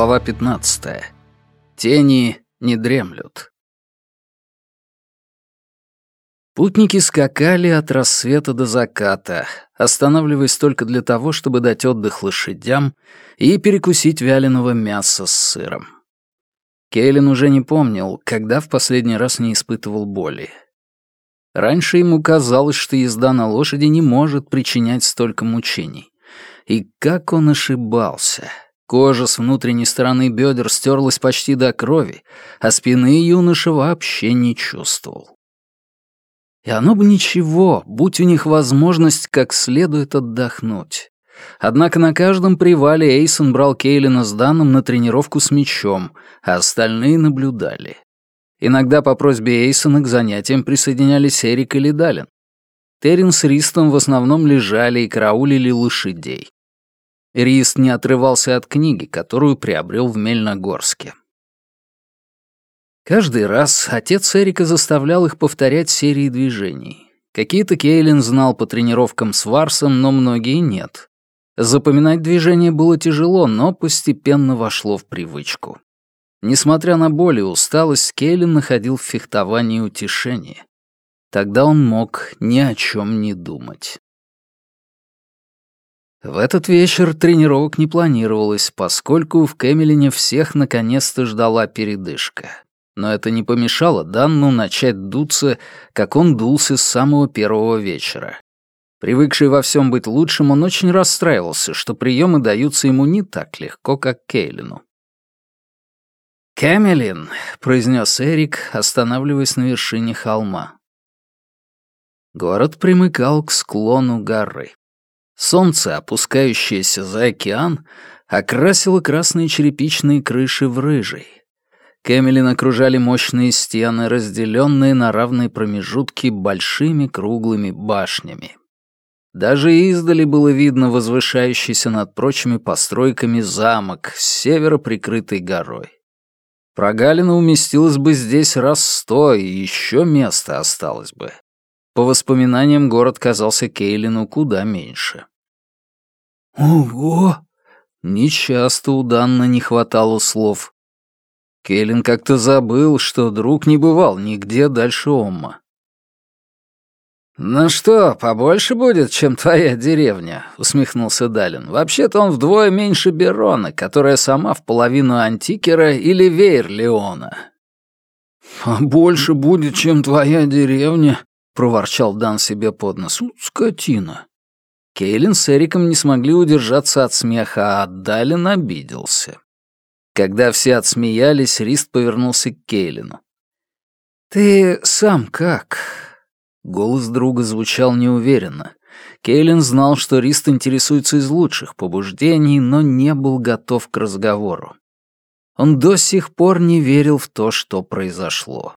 Глава 15. Тени не дремлют. Путники скакали от рассвета до заката, останавливаясь только для того, чтобы дать отдых лошадям и перекусить вяленого мяса с сыром. Кейлин уже не помнил, когда в последний раз не испытывал боли. Раньше ему казалось, что езда на лошади не может причинять столько мучений. И как он ошибался. Кожа с внутренней стороны бедер стерлась почти до крови, а спины юноша вообще не чувствовал. И оно бы ничего, будь у них возможность как следует отдохнуть. Однако на каждом привале Эйсон брал Кейлина с Даном на тренировку с мячом, а остальные наблюдали. Иногда по просьбе Эйсона к занятиям присоединялись Эрик или Далин. Террин с Ристом в основном лежали и караулили лошадей. Рист не отрывался от книги, которую приобрел в Мельногорске. Каждый раз отец Эрика заставлял их повторять серии движений. Какие-то Кейлин знал по тренировкам с Варсом, но многие нет. Запоминать движения было тяжело, но постепенно вошло в привычку. Несмотря на боль и усталость, Кейлин находил в фехтовании утешение. Тогда он мог ни о чем не думать. В этот вечер тренировок не планировалось, поскольку в Кэмелине всех наконец-то ждала передышка. Но это не помешало Данну начать дуться, как он дулся с самого первого вечера. Привыкший во всем быть лучшим, он очень расстраивался, что приемы даются ему не так легко, как Кейлину. «Кэмелин», — произнес Эрик, останавливаясь на вершине холма. Город примыкал к склону горы. Солнце, опускающееся за океан, окрасило красные черепичные крыши в рыжий. Кэмелин окружали мощные стены, разделенные на равные промежутки большими круглыми башнями. Даже издали было видно возвышающийся над прочими постройками замок с севера прикрытой горой. Прогалина уместилась бы здесь раз сто, и еще место осталось бы. По воспоминаниям, город казался Кейлину куда меньше. «Ого!» Нечасто у Данна не хватало слов. Келлен как-то забыл, что друг не бывал нигде дальше Омма. «Ну что, побольше будет, чем твоя деревня?» — усмехнулся Далин. «Вообще-то он вдвое меньше Берона, которая сама в половину Антикера или Вейр-Леона». «Побольше будет, чем твоя деревня», — проворчал Дан себе под нос. «Скотина». Кейлин с Эриком не смогли удержаться от смеха, а Далин обиделся. Когда все отсмеялись, Рист повернулся к Кейлину. «Ты сам как?» Голос друга звучал неуверенно. Кейлин знал, что Рист интересуется из лучших побуждений, но не был готов к разговору. Он до сих пор не верил в то, что произошло.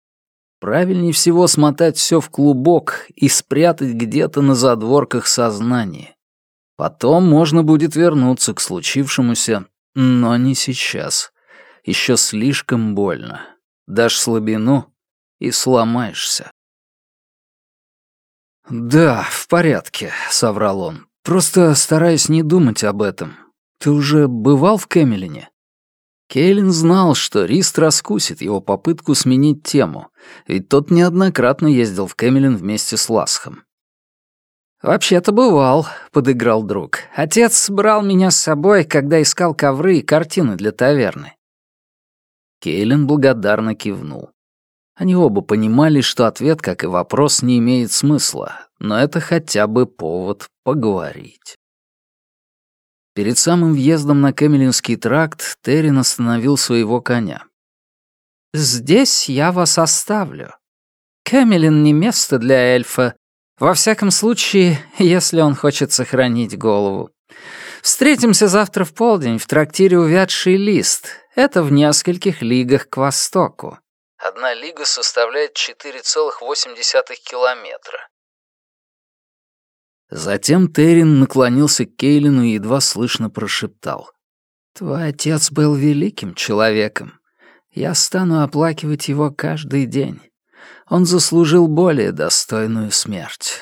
Правильнее всего смотать все в клубок и спрятать где-то на задворках сознания. Потом можно будет вернуться к случившемуся, но не сейчас. Еще слишком больно. Дашь слабину и сломаешься. «Да, в порядке», — соврал он. «Просто стараюсь не думать об этом. Ты уже бывал в Кэмелине?» Кейлин знал, что Рист раскусит его попытку сменить тему, ведь тот неоднократно ездил в Кэмелин вместе с Ласхом. «Вообще-то бывал», — подыграл друг. «Отец брал меня с собой, когда искал ковры и картины для таверны». Кейлин благодарно кивнул. Они оба понимали, что ответ, как и вопрос, не имеет смысла, но это хотя бы повод поговорить. Перед самым въездом на Кэмелинский тракт Террин остановил своего коня. «Здесь я вас оставлю. Кэмелин не место для эльфа. Во всяком случае, если он хочет сохранить голову. Встретимся завтра в полдень в трактире «Увядший лист». Это в нескольких лигах к востоку. Одна лига составляет 4,8 километра. Затем Террин наклонился к Кейлину и едва слышно прошептал. «Твой отец был великим человеком. Я стану оплакивать его каждый день. Он заслужил более достойную смерть».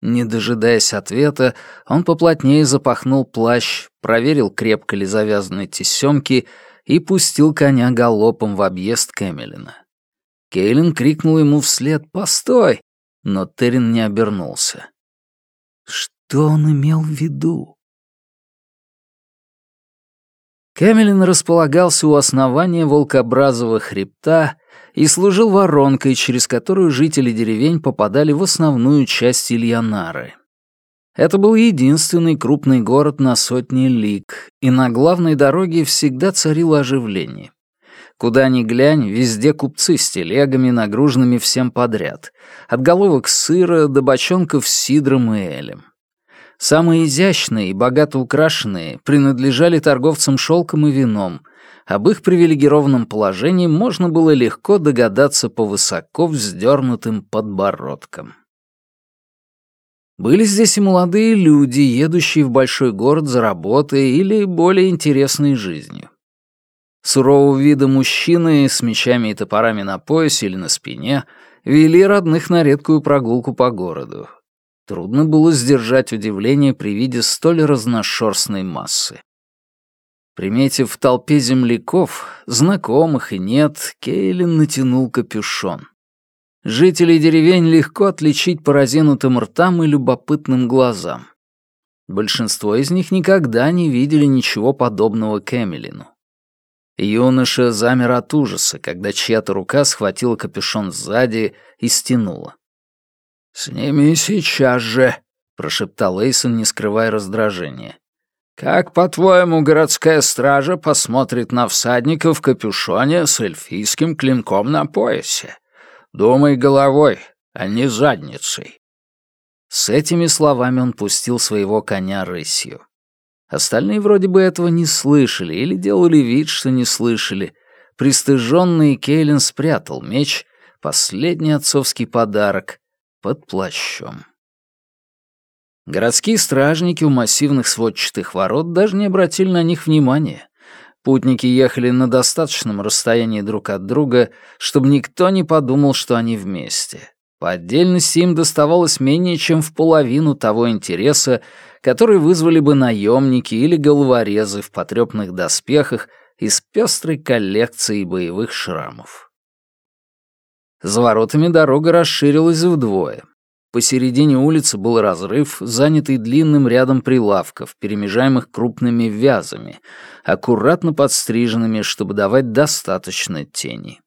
Не дожидаясь ответа, он поплотнее запахнул плащ, проверил, крепко ли завязаны тесемки, и пустил коня галопом в объезд Кэмелина. Кейлин крикнул ему вслед «Постой!», но Террин не обернулся. Что он имел в виду? Кэмелин располагался у основания волкообразового хребта и служил воронкой, через которую жители деревень попадали в основную часть Ильянары. Это был единственный крупный город на сотни лиг, и на главной дороге всегда царило оживление. Куда ни глянь, везде купцы с телегами, нагруженными всем подряд, от головок сыра до бочонков с сидром и элем. Самые изящные и богато украшенные принадлежали торговцам шелком и вином. Об их привилегированном положении можно было легко догадаться по высоко вздернутым подбородкам. Были здесь и молодые люди, едущие в большой город за работой или более интересной жизнью. Сурового вида мужчины с мечами и топорами на поясе или на спине вели родных на редкую прогулку по городу. Трудно было сдержать удивление при виде столь разношерстной массы. Приметив в толпе земляков, знакомых и нет, Кейлин натянул капюшон. Жителей деревень легко отличить по разинутым ртам и любопытным глазам. Большинство из них никогда не видели ничего подобного Кэмелину. Юноша замер от ужаса, когда чья-то рука схватила капюшон сзади и стянула. «Сними сейчас же», — прошептал Эйсон, не скрывая раздражения. «Как, по-твоему, городская стража посмотрит на всадника в капюшоне с эльфийским клинком на поясе? Думай головой, а не задницей». С этими словами он пустил своего коня рысью. Остальные вроде бы этого не слышали или делали вид, что не слышали. Пристыженный Кейлин спрятал меч, последний отцовский подарок, под плащом. Городские стражники у массивных сводчатых ворот даже не обратили на них внимания. Путники ехали на достаточном расстоянии друг от друга, чтобы никто не подумал, что они вместе. По отдельности им доставалось менее чем в половину того интереса, который вызвали бы наемники или головорезы в потрепанных доспехах из пестрой коллекции боевых шрамов. За воротами дорога расширилась вдвое. Посередине улицы был разрыв, занятый длинным рядом прилавков, перемежаемых крупными вязами, аккуратно подстриженными, чтобы давать достаточно тени.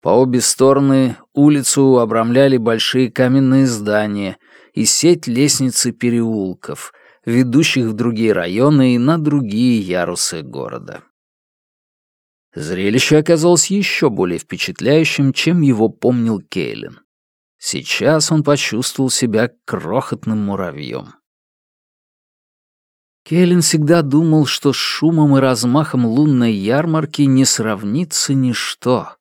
По обе стороны улицу обрамляли большие каменные здания и сеть лестниц и переулков, ведущих в другие районы и на другие ярусы города. Зрелище оказалось еще более впечатляющим, чем его помнил Кейлин. Сейчас он почувствовал себя крохотным муравьем. Кейлин всегда думал, что с шумом и размахом лунной ярмарки не сравнится ничто.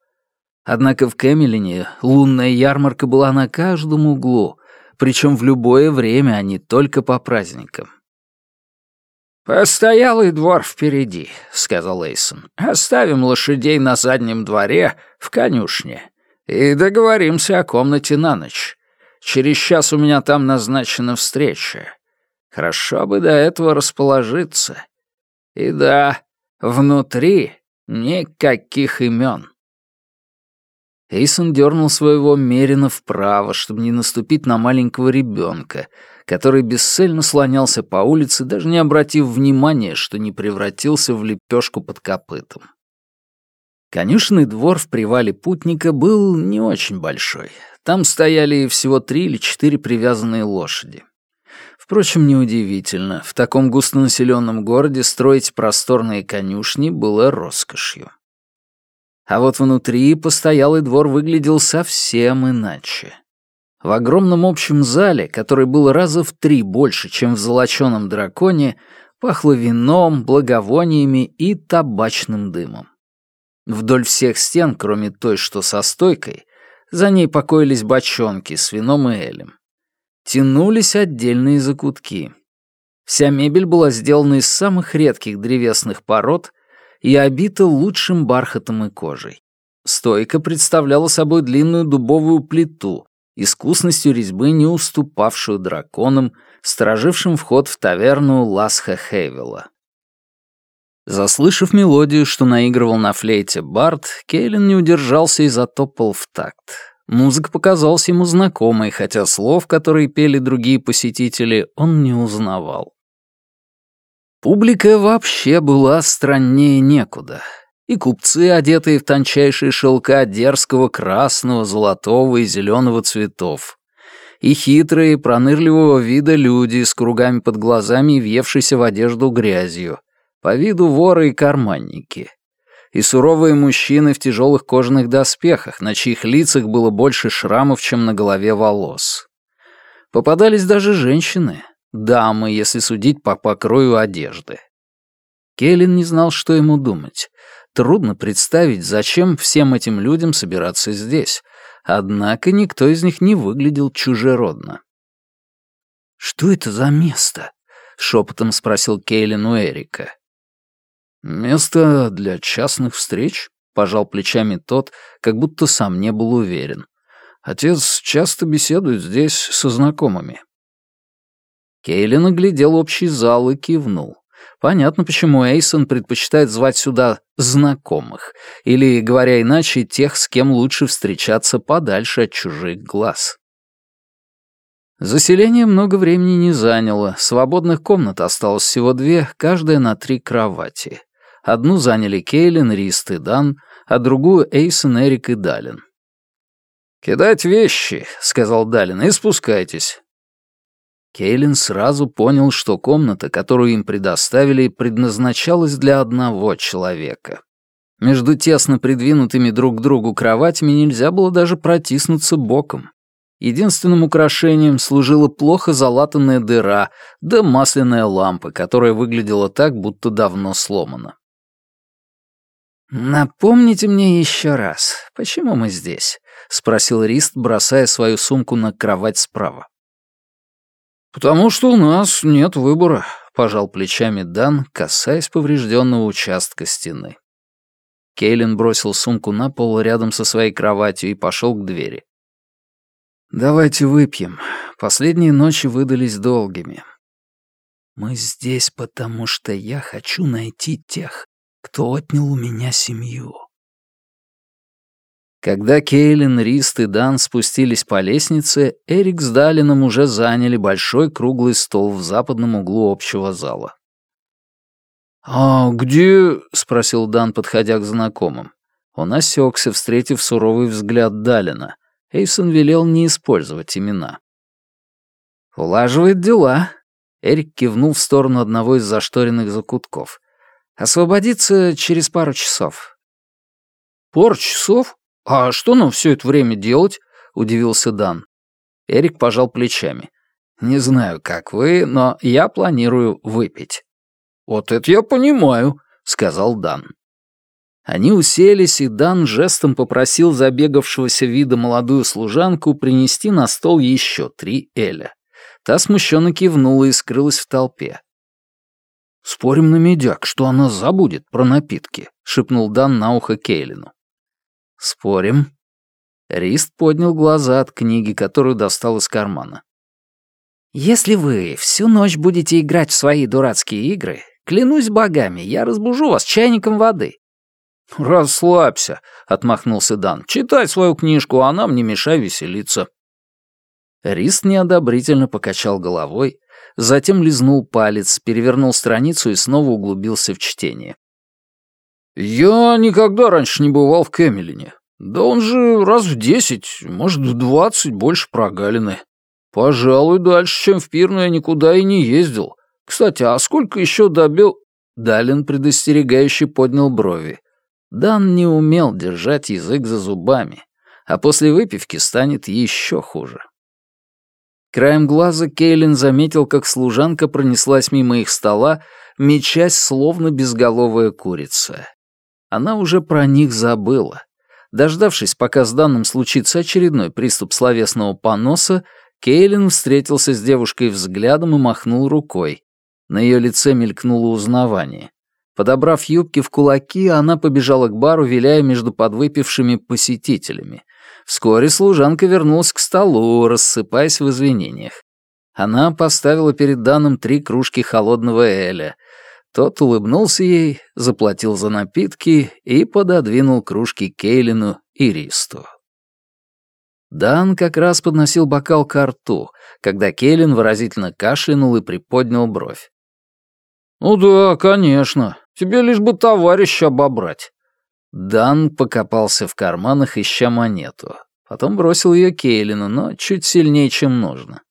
Однако в Кэмелине лунная ярмарка была на каждом углу, причем в любое время, а не только по праздникам. «Постоялый двор впереди», — сказал Эйсон. «Оставим лошадей на заднем дворе, в конюшне, и договоримся о комнате на ночь. Через час у меня там назначена встреча. Хорошо бы до этого расположиться. И да, внутри никаких имен». Эйсон дернул своего Мерина вправо, чтобы не наступить на маленького ребенка, который бесцельно слонялся по улице, даже не обратив внимания, что не превратился в лепешку под копытом. Конюшный двор в привале путника был не очень большой. Там стояли всего три или четыре привязанные лошади. Впрочем, неудивительно, в таком густонаселенном городе строить просторные конюшни было роскошью. А вот внутри постоялый двор выглядел совсем иначе. В огромном общем зале, который был раза в три больше, чем в «Золоченом драконе», пахло вином, благовониями и табачным дымом. Вдоль всех стен, кроме той, что со стойкой, за ней покоились бочонки с вином и элем. Тянулись отдельные закутки. Вся мебель была сделана из самых редких древесных пород и обита лучшим бархатом и кожей. Стойка представляла собой длинную дубовую плиту, искусностью резьбы, не уступавшую драконам, сторожившим вход в таверну Ласха Хейвела. Заслышав мелодию, что наигрывал на флейте Барт, Кейлин не удержался и затопал в такт. Музыка показалась ему знакомой, хотя слов, которые пели другие посетители, он не узнавал. Публика вообще была страннее некуда. И купцы, одетые в тончайшие шелка дерзкого красного, золотого и зеленого цветов. И хитрые, пронырливого вида люди с кругами под глазами и въевшейся в одежду грязью. По виду воры и карманники. И суровые мужчины в тяжелых кожаных доспехах, на чьих лицах было больше шрамов, чем на голове волос. Попадались даже женщины, дамы, если судить по покрою одежды. Келлен не знал, что ему думать. Трудно представить, зачем всем этим людям собираться здесь. Однако никто из них не выглядел чужеродно. «Что это за место?» — шепотом спросил Кейлин у Эрика. «Место для частных встреч?» — пожал плечами тот, как будто сам не был уверен. «Отец часто беседует здесь со знакомыми». Кейлин оглядел общий зал и кивнул. Понятно, почему Эйсон предпочитает звать сюда знакомых, или, говоря иначе, тех, с кем лучше встречаться подальше от чужих глаз. Заселение много времени не заняло, свободных комнат осталось всего две, каждая на три кровати. Одну заняли Кейлин, Рист и Дан, а другую Эйсон, Эрик и Далин. «Кидать вещи», — сказал Далин, — «и спускайтесь. Кейлин сразу понял, что комната, которую им предоставили, предназначалась для одного человека. Между тесно придвинутыми друг к другу кроватями нельзя было даже протиснуться боком. Единственным украшением служила плохо залатанная дыра, да масляная лампа, которая выглядела так, будто давно сломана. «Напомните мне еще раз, почему мы здесь?» — спросил Рист, бросая свою сумку на кровать справа. «Потому что у нас нет выбора», — пожал плечами Дан, касаясь поврежденного участка стены. Кейлин бросил сумку на пол рядом со своей кроватью и пошел к двери. «Давайте выпьем. Последние ночи выдались долгими. Мы здесь, потому что я хочу найти тех, кто отнял у меня семью. Когда Кейлин, Рист и Дан спустились по лестнице, Эрик с Далином уже заняли большой круглый стол в западном углу общего зала. «А где...» — спросил Дан, подходя к знакомым. Он осекся, встретив суровый взгляд Далина. Эйсон велел не использовать имена. «Улаживает дела», — Эрик кивнул в сторону одного из зашторенных закутков. «Освободится через пару часов». «Пару часов?» «А что нам все это время делать?» — удивился Дан. Эрик пожал плечами. «Не знаю, как вы, но я планирую выпить». «Вот это я понимаю», — сказал Дан. Они уселись, и Дан жестом попросил забегавшегося вида молодую служанку принести на стол еще три Эля. Та смущенно кивнула и скрылась в толпе. «Спорим на медяк, что она забудет про напитки», — шепнул Дан на ухо Кейлину. «Спорим?» Рист поднял глаза от книги, которую достал из кармана. «Если вы всю ночь будете играть в свои дурацкие игры, клянусь богами, я разбужу вас чайником воды». «Расслабься», — отмахнулся Дан. «Читай свою книжку, а нам не мешай веселиться». Рист неодобрительно покачал головой, затем лизнул палец, перевернул страницу и снова углубился в чтение. «Я никогда раньше не бывал в Кэмелине. Да он же раз в десять, может, в двадцать больше прогалины. Пожалуй, дальше, чем в Пирну, я никуда и не ездил. Кстати, а сколько еще добил...» Далин предостерегающе поднял брови. Дан не умел держать язык за зубами, а после выпивки станет еще хуже. Краем глаза Кейлин заметил, как служанка пронеслась мимо их стола, мечась словно безголовая курица. Она уже про них забыла. Дождавшись, пока с данным случится очередной приступ словесного поноса, Кейлин встретился с девушкой взглядом и махнул рукой. На ее лице мелькнуло узнавание. Подобрав юбки в кулаки, она побежала к бару, виляя между подвыпившими посетителями. Вскоре служанка вернулась к столу, рассыпаясь в извинениях. Она поставила перед Даном три кружки холодного эля. Тот улыбнулся ей, заплатил за напитки и пододвинул кружки Кейлину и Ристу. Дан как раз подносил бокал к рту, когда Кейлин выразительно кашлянул и приподнял бровь. «Ну да, конечно. Тебе лишь бы товарища обобрать». Дан покопался в карманах, ища монету. Потом бросил ее Кейлину, но чуть сильнее, чем нужно.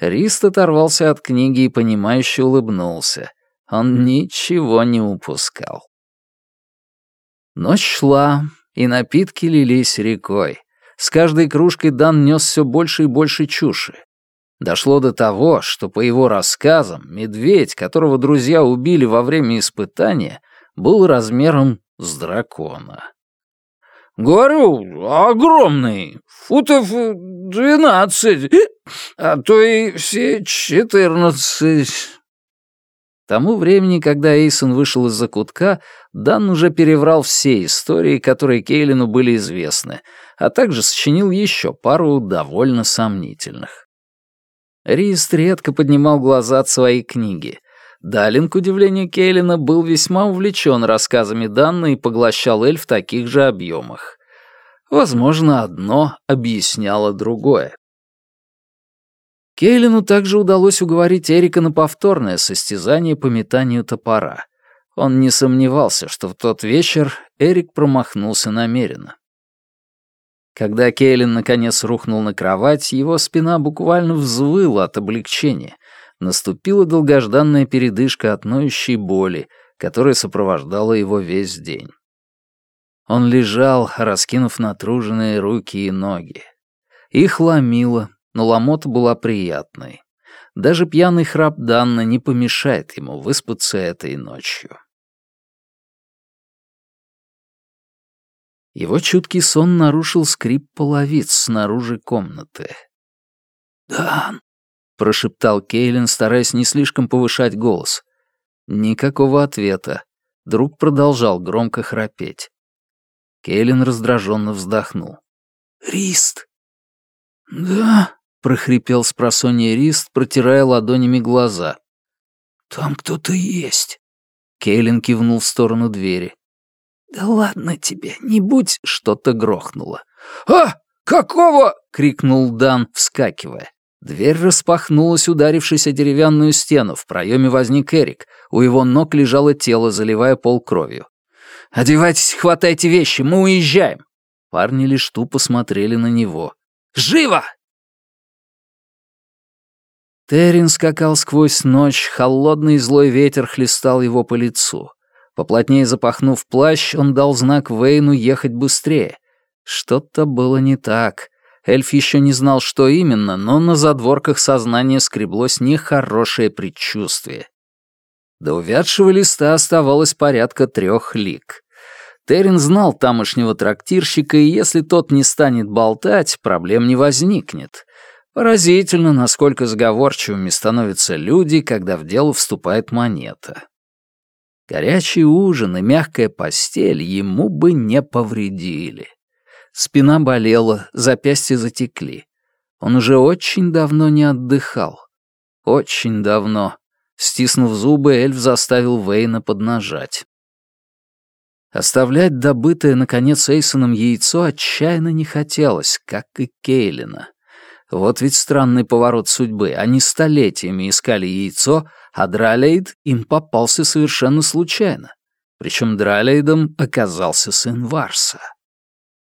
Рист оторвался от книги и, понимающе улыбнулся. Он ничего не упускал. Ночь шла, и напитки лились рекой. С каждой кружкой Дан нес все больше и больше чуши. Дошло до того, что, по его рассказам, медведь, которого друзья убили во время испытания, был размером с дракона. «Говорю, огромный, футов двенадцать, а то и все четырнадцать». Тому времени, когда Эйсон вышел из-за кутка, Дан уже переврал все истории, которые Кейлину были известны, а также сочинил еще пару довольно сомнительных. Рист редко поднимал глаза от своей книги. Далин, к удивлению Кейлина, был весьма увлечен рассказами Данны и поглощал эль в таких же объемах. Возможно, одно объясняло другое. Кейлину также удалось уговорить Эрика на повторное состязание по метанию топора. Он не сомневался, что в тот вечер Эрик промахнулся намеренно. Когда Кейлин наконец рухнул на кровать, его спина буквально взвыла от облегчения. Наступила долгожданная передышка от ноющей боли, которая сопровождала его весь день. Он лежал, раскинув натруженные руки и ноги. Их ломило, но ломота была приятной. Даже пьяный храп Данна не помешает ему выспаться этой ночью. Его чуткий сон нарушил скрип половиц снаружи комнаты. «Дан!» — прошептал Кейлин, стараясь не слишком повышать голос. Никакого ответа. Друг продолжал громко храпеть. Кейлин раздраженно вздохнул. «Рист!» «Да?» — прохрипел с просонья Рист, протирая ладонями глаза. «Там кто-то есть». Кейлин кивнул в сторону двери. «Да ладно тебе, не будь...» — что-то грохнуло. «А! Какого?» — крикнул Дан, вскакивая. Дверь распахнулась, ударившись о деревянную стену. В проеме возник Эрик. У его ног лежало тело, заливая пол кровью. «Одевайтесь, хватайте вещи, мы уезжаем!» Парни лишь тупо смотрели на него. «Живо!» Террин скакал сквозь ночь, холодный злой ветер хлестал его по лицу. Поплотнее запахнув плащ, он дал знак Вейну ехать быстрее. Что-то было не так. Эльф еще не знал, что именно, но на задворках сознания скреблось нехорошее предчувствие. До увядшего листа оставалось порядка трех лик. Террин знал тамошнего трактирщика, и если тот не станет болтать, проблем не возникнет. Поразительно, насколько сговорчивыми становятся люди, когда в дело вступает монета. Горячий ужин и мягкая постель ему бы не повредили. Спина болела, запястья затекли. Он уже очень давно не отдыхал. Очень давно. Стиснув зубы, эльф заставил Вейна поднажать. Оставлять добытое, наконец, Эйсоном яйцо отчаянно не хотелось, как и Кейлина. Вот ведь странный поворот судьбы. Они столетиями искали яйцо, а Дралейд им попался совершенно случайно. Причем Дралейдом оказался сын Варса.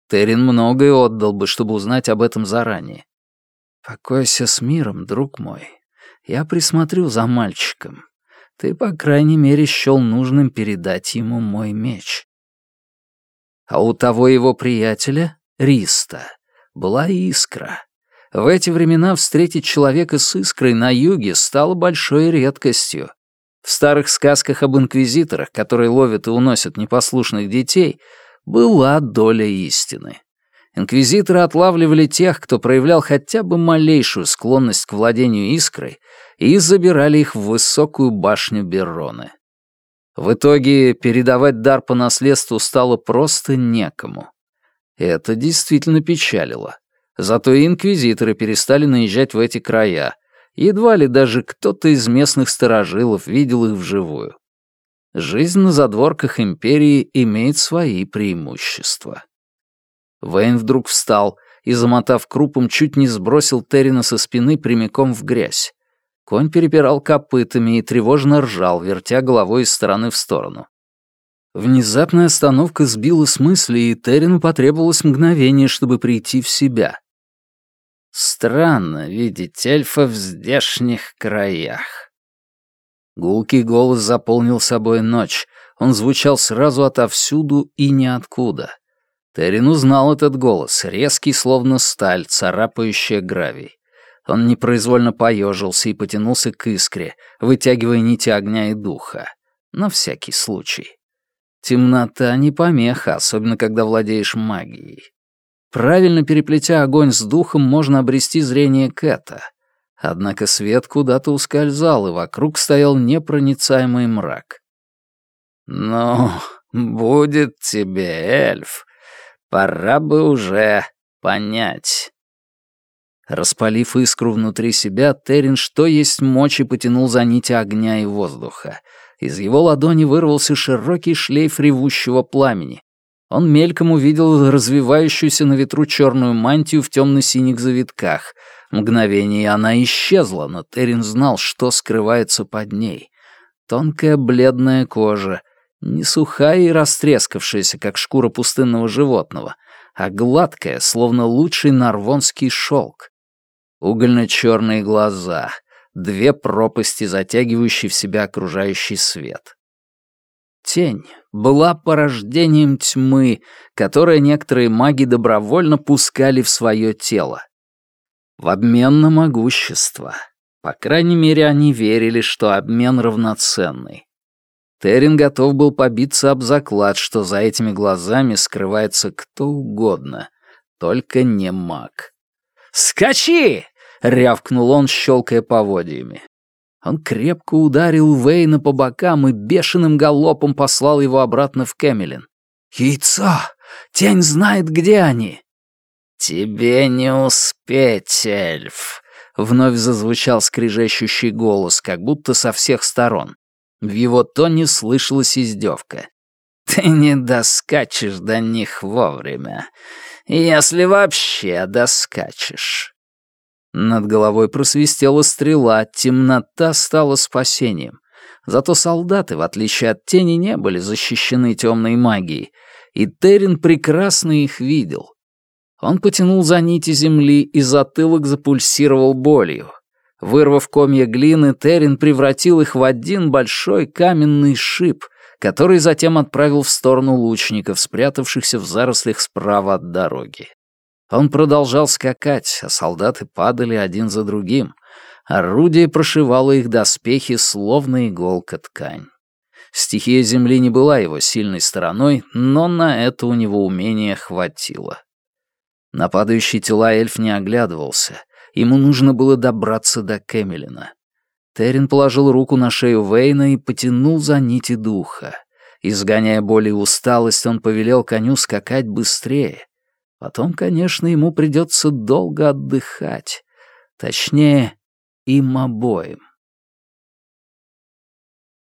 Терин многое отдал бы, чтобы узнать об этом заранее. «Покойся с миром, друг мой. Я присмотрю за мальчиком. Ты, по крайней мере, счел нужным передать ему мой меч». А у того его приятеля, Риста, была искра. В эти времена встретить человека с искрой на юге стало большой редкостью. В старых сказках об инквизиторах, которые ловят и уносят непослушных детей, была доля истины. Инквизиторы отлавливали тех, кто проявлял хотя бы малейшую склонность к владению искрой, и забирали их в высокую башню Берроны. В итоге передавать дар по наследству стало просто некому. Это действительно печалило. Зато и инквизиторы перестали наезжать в эти края. Едва ли даже кто-то из местных сторожилов видел их вживую. Жизнь на задворках империи имеет свои преимущества. Вейн вдруг встал и, замотав крупом, чуть не сбросил Террина со спины прямиком в грязь. Конь перепирал копытами и тревожно ржал, вертя головой из стороны в сторону. Внезапная остановка сбила с мысли, и Террину потребовалось мгновение, чтобы прийти в себя. Странно видеть эльфа в здешних краях. Гулкий голос заполнил собой ночь. Он звучал сразу отовсюду и ниоткуда. Террин узнал этот голос, резкий, словно сталь, царапающая гравий. Он непроизвольно поежился и потянулся к искре, вытягивая нити огня и духа. На всякий случай. Темнота не помеха, особенно когда владеешь магией. Правильно переплетя огонь с духом, можно обрести зрение Кэта. Однако свет куда-то ускользал, и вокруг стоял непроницаемый мрак. «Ну, будет тебе, эльф, пора бы уже понять». Распалив искру внутри себя, Террин что есть мочи потянул за нити огня и воздуха. Из его ладони вырвался широкий шлейф ревущего пламени. Он мельком увидел развивающуюся на ветру черную мантию в темно-синих завитках. Мгновение она исчезла, но Террин знал, что скрывается под ней. Тонкая бледная кожа, не сухая и растрескавшаяся, как шкура пустынного животного, а гладкая, словно лучший нарвонский шелк. Угольно-черные глаза, две пропасти, затягивающие в себя окружающий свет. Тень была порождением тьмы, которое некоторые маги добровольно пускали в свое тело. В обмен на могущество. По крайней мере, они верили, что обмен равноценный. Террин готов был побиться об заклад, что за этими глазами скрывается кто угодно, только не маг. «Скачи!» — рявкнул он, щелкая поводьями. Он крепко ударил Вейна по бокам и бешеным галопом послал его обратно в Кэмелин. «Яйцо! Тень знает, где они!» «Тебе не успеть, эльф!» — вновь зазвучал скрижещущий голос, как будто со всех сторон. В его тоне слышалась издевка. «Ты не доскачешь до них вовремя, если вообще доскачешь». Над головой просвистела стрела, темнота стала спасением. Зато солдаты, в отличие от тени, не были защищены темной магией, и Террин прекрасно их видел. Он потянул за нити земли, и затылок запульсировал болью. Вырвав комья глины, Террин превратил их в один большой каменный шип, который затем отправил в сторону лучников, спрятавшихся в зарослях справа от дороги. Он продолжал скакать, а солдаты падали один за другим. Орудие прошивало их доспехи, словно иголка ткань. Стихия земли не была его сильной стороной, но на это у него умения хватило. На падающие тела эльф не оглядывался. Ему нужно было добраться до Кэмелина. Террин положил руку на шею Вейна и потянул за нити духа. Изгоняя боль и усталость, он повелел коню скакать быстрее. Потом, конечно, ему придется долго отдыхать. Точнее, им обоим.